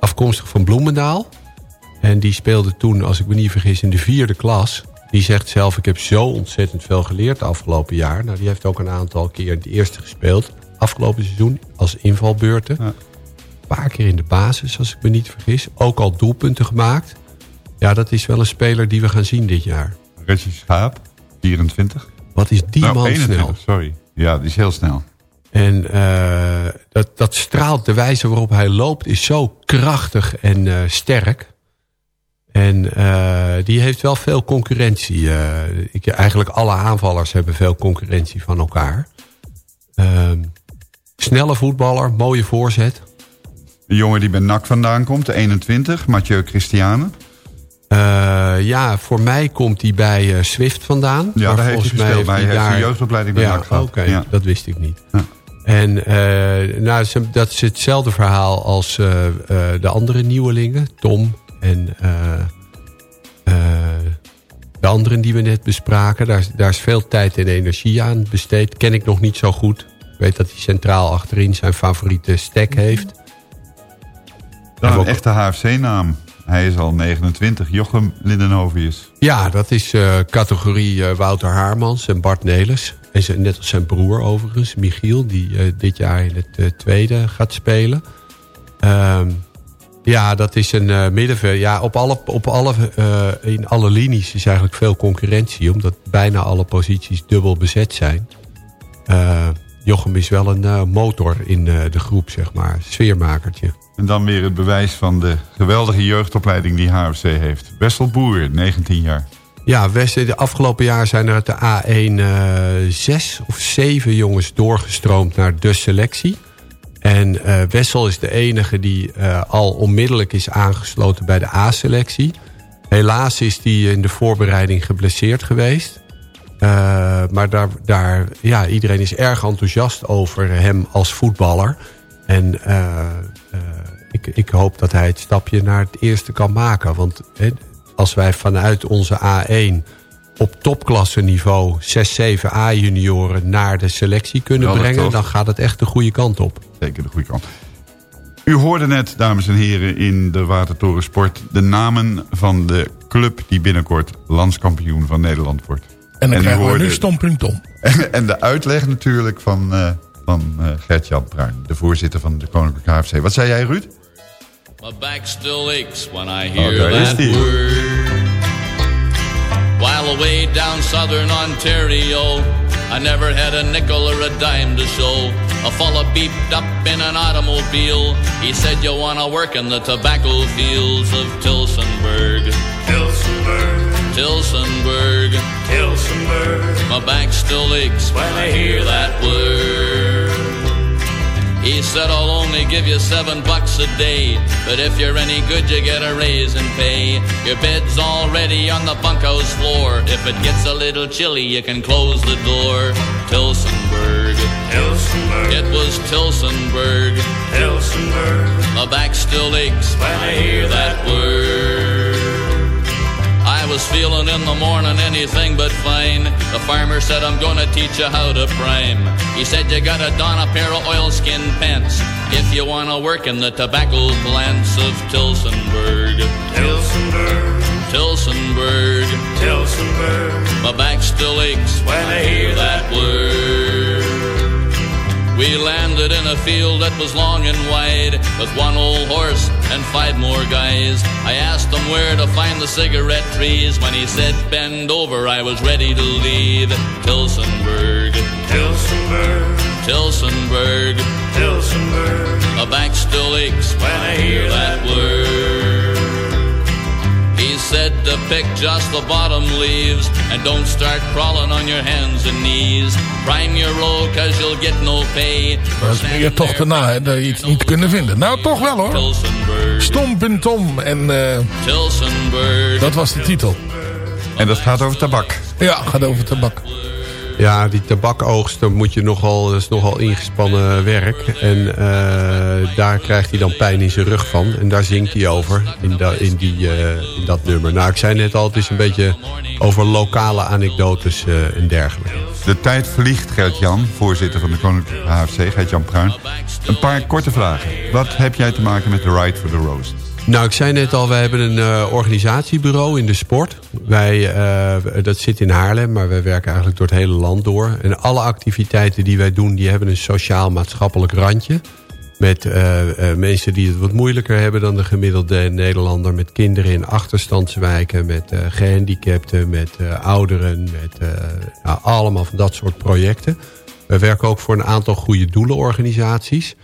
afkomstig van Bloemendaal. En die speelde toen, als ik me niet vergis, in de vierde klas. Die zegt zelf, ik heb zo ontzettend veel geleerd de afgelopen jaar. Nou, die heeft ook een aantal keer in het eerste gespeeld. Afgelopen seizoen als invalbeurten. Ja. Een paar keer in de basis, als ik me niet vergis. Ook al doelpunten gemaakt. Ja, dat is wel een speler die we gaan zien dit jaar. Reggie Schaap, 24. Wat is die nou, man 21, snel. sorry. Ja, die is heel snel. En eh, dat, dat straalt, de wijze waarop hij loopt is zo krachtig en eh, sterk. En eh, die heeft wel veel concurrentie. eh. ik, eigenlijk alle aanvallers hebben veel concurrentie van elkaar. Ehm, snelle voetballer, mooie voorzet. Een jongen die bij NAC vandaan komt, de 21. Mathieu Christiane. Eh, ja, voor mij komt hij bij Swift vandaan. Ja, Maar daar heeft hij gespeeld. Hij heeft daar- jeugdopleiding bij ja, NAC gehad. Ja. dat wist ik niet. Ja. En nou, dat is hetzelfde verhaal als de andere nieuwelingen. Tom en eh, eh, de anderen die we net bespraken. Daar, is- daar is veel tijd en energie aan besteed. Ken ik nog niet zo goed. Ik weet dat hij centraal achterin zijn favoriete stack heeft. Dan een ook- echte HFC-naam. Hij is al 29. Jochem Lindenhovius. Ja, dat is eh, categorie Wouter Haarmans en Bart Nelis. En zijn, net als zijn broer overigens, Michiel, die dit jaar in het tweede gaat spelen. Ehm, ja, dat is een middenveld. Ja, op alle, op alle, eh, in alle linies is eigenlijk veel concurrentie, omdat bijna alle posities dubbel bezet zijn. Eh, Jochem is wel een motor in de groep, zeg maar. Sfeermakertje. En dan weer het bewijs van de geweldige jeugdopleiding die HFC heeft. Wessel Boer, 19 jaar. Ja, West, de afgelopen jaar zijn er uit de A1 eh, zes of zeven jongens doorgestroomd naar de selectie. En eh, Wessel is de enige die eh, al onmiddellijk is aangesloten bij de A-selectie. Helaas is die in de voorbereiding geblesseerd geweest. Eh, maar daar, daar, ja, iedereen is erg enthousiast over hem als voetballer. En ik, ik hoop dat hij het stapje naar het eerste kan maken. Want als wij vanuit onze A1 op topklasse niveau 6, 7 A-junioren naar de selectie kunnen brengen... toch? dan gaat het echt de goede kant op. Zeker de goede kant. U hoorde net, dames en heren, in de Watertoren Sport... de namen van de club die binnenkort landskampioen van Nederland wordt. En dan u krijgen we nu stompunt om. en de uitleg natuurlijk van, eh, van eh, Gert-Jan Pruin... de voorzitter van de Koninklijke HFC. Wat zei jij, Ruud? My back still aches when I Oh, hear daar is that word. While away down southern Ontario, I never had a nickel or a dime to show. A fella beeped up in an automobile. He said, You wanna work in the tobacco fields of Tilsonburg. Tilsonburg, Tilsonburg. Tilsonburg. My back still aches when I hear that word. He said, I'll only give you seven bucks a day. But if you're any good, you get a raise in pay. Your bed's already on the bunkhouse floor. If it gets a little chilly, you can close the door. Tilsonburg. Tilsonburg, It was Tilsonburg. Tilsonburg. My back still aches when I hear that word. Was feeling in the morning anything but fine. The farmer said, I'm gonna teach you how to prime. He said, You gotta don a pair of oilskin pants if you wanna work in the tobacco plants of Tilsonburg. Tilsonburg, Tilsonburg. Tilsonburg. My back still aches when I hear that word. We landed in a field that was long and wide with one old horse and five more guys. I asked him where to find the cigarette trees. When he said bend over, I was ready to leave. Tilsonburg, Tilsonburg, Tilsonburg. Tilsonburg. My back still aches when I hear that word. To pick just the bottom leaves and don't start crawling on your hands and knees. Prime your road cause you'll get no pay. Dat is meer toch daarna, hè, dat je iets niet kunnen vinden. Nou, toch wel hoor. Stomp en Tom. En eh, Tilsonburg. dat was de titel. En dat gaat over tabak. Ja, gaat over tabak. Ja, die tabakoogst, dan moet je nogal, is nogal ingespannen werk. En eh, daar krijgt hij dan pijn in zijn rug van. En daar zingt hij over in, da- in, die, eh, dat nummer. Nou, ik zei net al, het is een beetje over lokale anekdotes eh, en dergelijke. De tijd vliegt, Gert-Jan, voorzitter van de Koninklijke HFC, Gert-Jan Pruin. Een paar korte vragen. Wat heb jij te maken met de Ride for the Roses? Nou, ik zei net al, wij hebben een eh, organisatiebureau in de sport. Wij, eh, dat zit in Haarlem, maar wij werken eigenlijk door het hele land door. En alle activiteiten die wij doen, die hebben een sociaal-maatschappelijk randje. Met eh, mensen die het wat moeilijker hebben dan de gemiddelde Nederlander. Met kinderen in achterstandswijken, met eh, gehandicapten, met ouderen. Met nou, allemaal van dat soort projecten. We werken ook voor een aantal goede doelenorganisaties.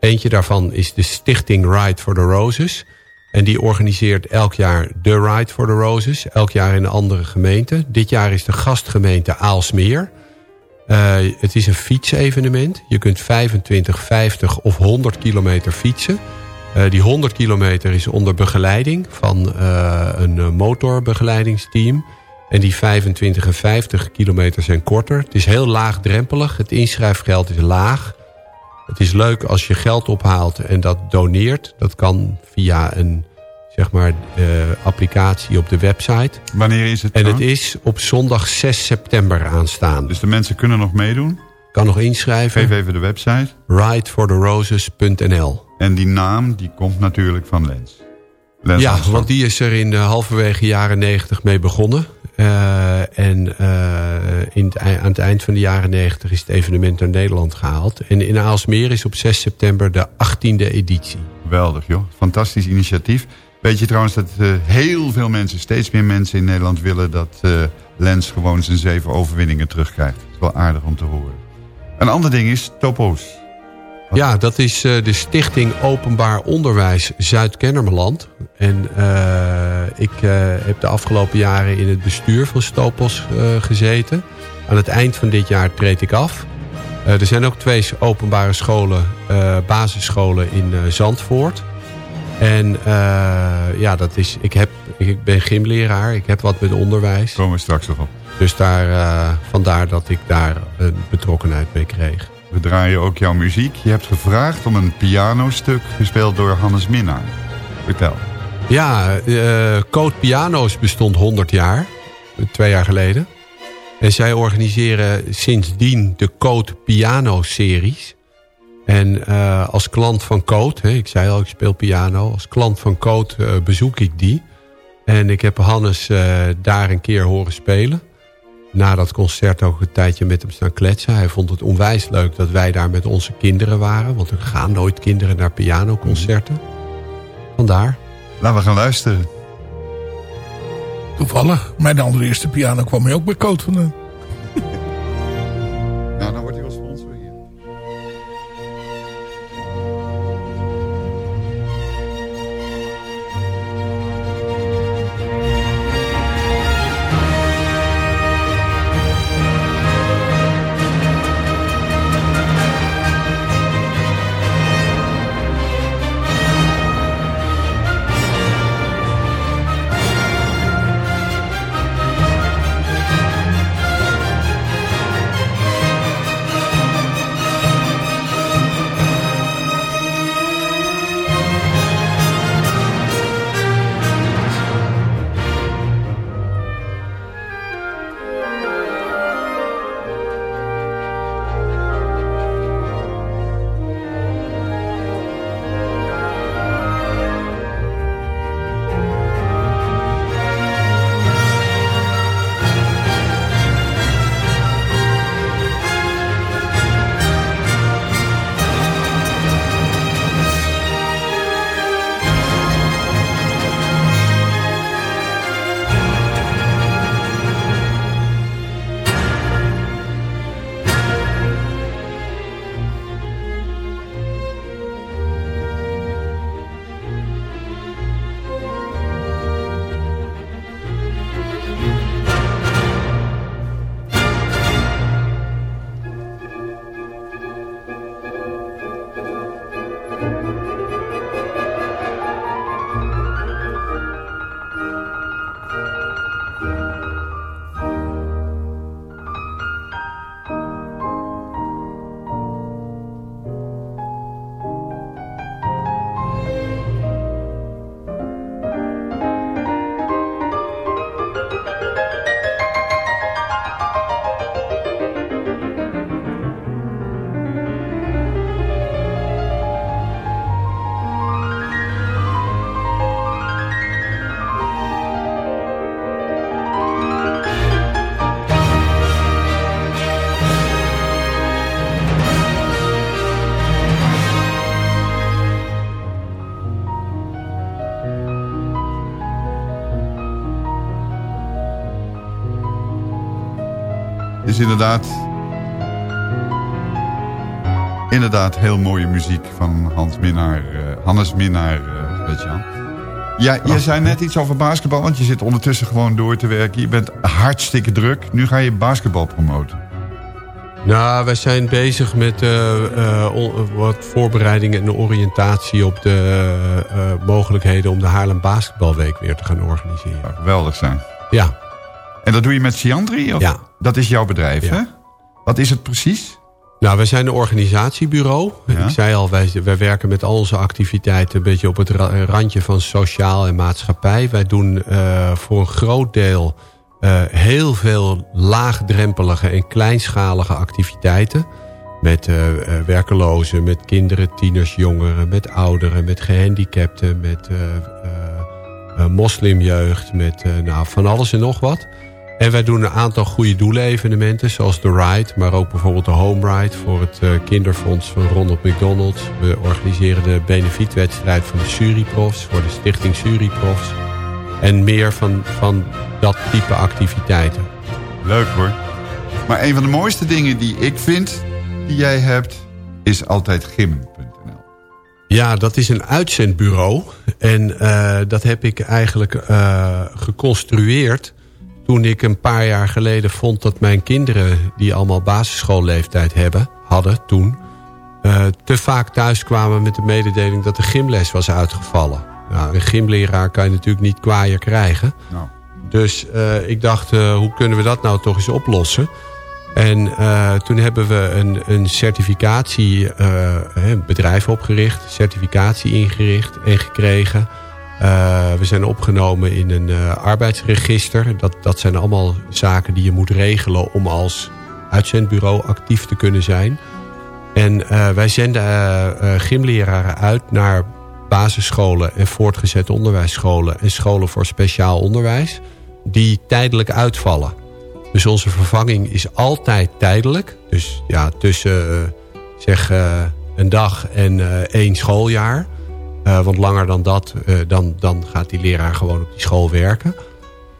Eentje daarvan is de stichting Ride for the Roses. En die organiseert elk jaar de Ride for the Roses. Elk jaar in een andere gemeente. Dit jaar is de gastgemeente Aalsmeer. Eh, het is een fietsevenement. Je kunt 25, 50 of 100 kilometer fietsen. Eh, die 100 kilometer is onder begeleiding van eh, een motorbegeleidingsteam. En die 25 en 50 kilometer zijn korter. Het is heel laagdrempelig. Het inschrijfgeld is laag. Het is leuk als je geld ophaalt en dat doneert. Dat kan via een zeg maar, applicatie op de website. Wanneer is het En het is op zondag 6 september aanstaan. Dus de mensen kunnen nog meedoen? Kan nog inschrijven. Geef even de website. ridefortheroses.nl En die naam die komt natuurlijk van Lens. Lens Ja, want die is er in de halverwege jaren 90 mee begonnen. Eh, en eh, in aan het eind van de jaren 90 is het evenement naar Nederland gehaald. En in Aalsmeer is op 6 september de 18e editie. Geweldig, joh. Fantastisch initiatief. Weet je trouwens dat eh, heel veel mensen, steeds meer mensen in Nederland willen... dat Lens gewoon zijn zeven overwinningen terugkrijgt. Dat is wel aardig om te horen. Een ander ding is Topo's. Ja, dat is eh, de Stichting Openbaar Onderwijs Zuid-Kennemerland. En eh, ik eh, heb de afgelopen jaren in het bestuur van Stopos gezeten. Aan het eind van dit jaar treed ik af. Er zijn ook twee openbare scholen, basisscholen in Zandvoort. En ja, dat is, ik, heb, ik ben gymleraar, ik heb wat met onderwijs. Komen we straks nog op. Dus daar, vandaar dat ik daar een betrokkenheid mee kreeg. We draaien ook jouw muziek. Je hebt gevraagd om een pianostuk gespeeld door Hannes Minnaar. Vertel. Ja, eh Code Piano's bestond 100 jaar. Twee jaar geleden. En zij organiseren sindsdien de Code Piano-series. En eh, als klant van Code, hè, ik zei al, ik speel piano. Als klant van Code eh, bezoek ik die. En ik heb Hannes daar een keer horen spelen. Na dat concert ook een tijdje met hem staan kletsen. Hij vond het onwijs leuk dat wij daar met onze kinderen waren. Want er gaan nooit kinderen naar pianoconcerten. Vandaar. Laten we gaan luisteren. Toevallig. Mijn allereerste piano kwam mij ook bij Coot vandaan. inderdaad... Inderdaad, heel mooie muziek van Hans Minnaar, eh, Hannes Minnaar, uh, Gert-Jan. Ja, je zei net iets over basketbal, want je zit ondertussen gewoon door te werken. Je bent hartstikke druk. Nu ga je basketbal promoten. Nou, wij zijn bezig met eh, wat voorbereidingen en oriëntatie op de mogelijkheden om de Haarlem Basketbalweek weer te gaan organiseren. Zou geweldig zijn. Ja. En dat doe je met Siandri? Of? Ja. Dat is jouw bedrijf, hè? Wat is het precies? Nou, wij zijn een organisatiebureau. Ik zei al, wij, wij werken met al onze activiteiten... een beetje op het ra- randje van sociaal en maatschappij. Wij doen eh, voor een groot deel eh, heel veel laagdrempelige en kleinschalige activiteiten. Met eh, werkelozen, met kinderen, tieners, jongeren... met ouderen, met gehandicapten, met moslimjeugd... met nou, van alles en nog wat... En wij doen een aantal goede doelevenementen, zoals de Ride... maar ook bijvoorbeeld de Home Ride voor het eh, kinderfonds van Ronald McDonald. We organiseren de benefietwedstrijd van de Suriprofs... voor de stichting Suriprofs. En meer van, van dat type activiteiten. Leuk hoor. Maar een van de mooiste dingen die ik vind die jij hebt... is altijd gym. Ja, dat is een uitzendbureau. En eh, dat heb ik eigenlijk eh, geconstrueerd... toen ik een paar jaar geleden vond dat mijn kinderen... die allemaal basisschoolleeftijd hebben, hadden toen... eh, te vaak thuiskwamen met de mededeling dat de gymles was uitgevallen. Nou, een gymleraar kan je natuurlijk niet kwaaier krijgen. Nou. Dus eh, ik dacht, eh, hoe kunnen we dat nou toch eens oplossen? En toen hebben we een, een certificatie, een bedrijf opgericht, certificatie ingericht en gekregen. Eh, we zijn opgenomen in een eh, arbeidsregister. Dat, dat zijn allemaal zaken die je moet regelen om als uitzendbureau actief te kunnen zijn. En eh, wij zenden gymleraren uit naar basisscholen en voortgezet onderwijsscholen en scholen voor speciaal onderwijs die tijdelijk uitvallen. Dus onze vervanging is altijd tijdelijk. Dus ja, tussen zeg een dag en één schooljaar. Eh, want langer dan dat, eh, dan, dan gaat die leraar gewoon op die school werken.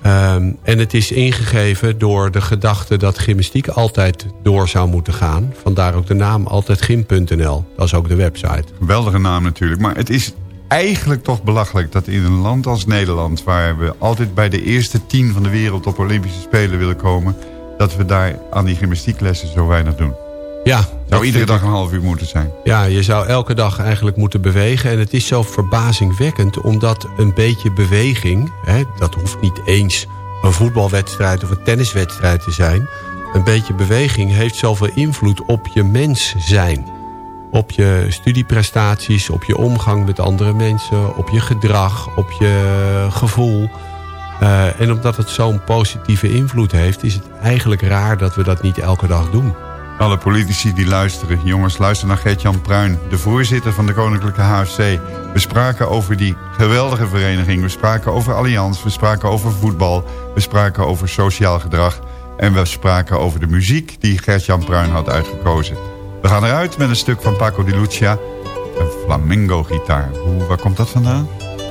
Ehm, en het is ingegeven door de gedachte dat gymnastiek altijd door zou moeten gaan. Vandaar ook de naam altijdgym.nl. Dat is ook de website. Geweldige naam natuurlijk. Maar het is eigenlijk toch belachelijk dat in een land als Nederland... waar we altijd bij de eerste tien van de wereld op Olympische Spelen willen komen... dat we daar aan die gymnastieklessen zo weinig doen. Ja, Zou iedere dag een half uur moeten zijn. Ja, je zou elke dag eigenlijk moeten bewegen. En het is zo verbazingwekkend, omdat een beetje beweging... Hè, dat hoeft niet eens een voetbalwedstrijd of een tenniswedstrijd te zijn... een beetje beweging heeft zoveel invloed op je mens zijn. Op je studieprestaties, op je omgang met andere mensen... op je gedrag, op je gevoel... Eh, en omdat het zo'n positieve invloed heeft... is het eigenlijk raar dat we dat niet elke dag doen. Alle politici die luisteren. Jongens, luister naar Gert-Jan Pruin, de voorzitter van de Koninklijke HFC. We spraken over die geweldige vereniging. We spraken over Allianz. We spraken over voetbal. We spraken over sociaal gedrag. En we spraken over de muziek die Gert-Jan Pruin had uitgekozen. We gaan eruit met een stuk van Paco di Lucia. Een flamenco-gitaar. Hoe, waar komt dat vandaan?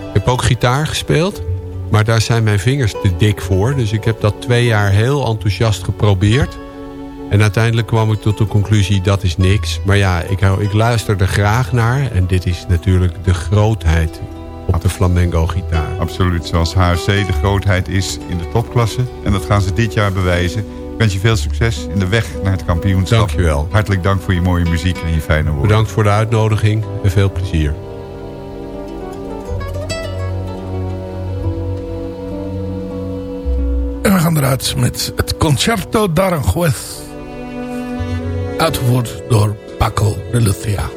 Ik heb ook gitaar gespeeld. Maar daar zijn mijn vingers te dik voor. Dus ik heb dat twee jaar heel enthousiast geprobeerd. En uiteindelijk kwam ik tot de conclusie, dat is niks. Maar ja, ik, hou- ik luister er graag naar. En dit is natuurlijk de grootheid op de flamenco-gitaar. Absoluut, zoals HFC de grootheid is in de topklasse. En dat gaan ze dit jaar bewijzen. Ik wens je veel succes in de weg naar het kampioenschap. Dankjewel. Hartelijk dank voor je mooie muziek en je fijne woorden. Bedankt voor de uitnodiging en veel plezier. En we gaan eruit met het Concerto d'Aranjuez. Uitgevoerd door Paco de Lucia.